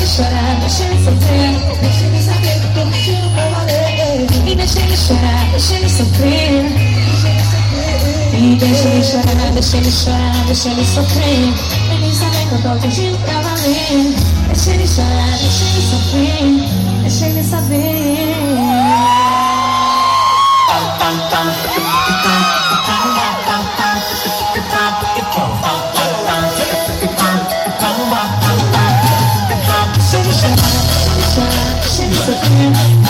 ele chorar, deixa ele sofrer. Deixa ele saber que tô curtindo o valer. E deixa ele chorar, deixa ele sofrer. E deixa ele chorar, deixa ele chorar, deixa ele sofrer. Ele saber que eu tô curtindo pra valer. Deixa ele chorar, deixa ele sofrer. 写下，写下，写下。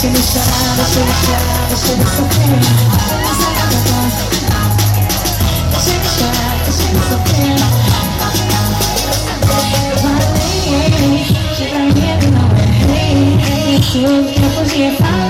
Chega ele chorar, chega, ele chorar, chega, ele sofrer chega, é nada chega, Deixa ele chega, deixa ele chega, Mas nem chega, que pra chega, ele não chega, Nem ele, chega, que eu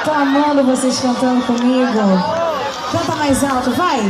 Eu tô amando vocês cantando comigo. Canta mais alto, vai!